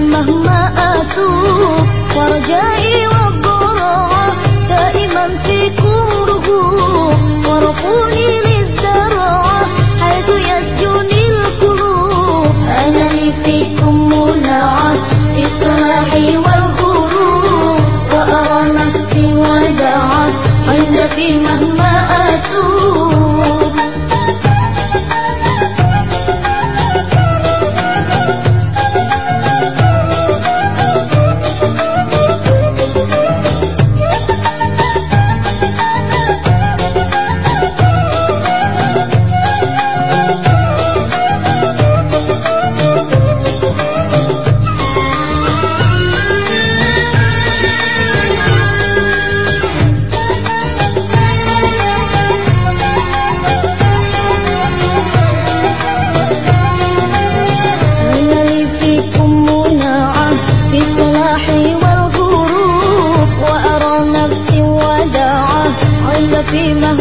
梦。Fatima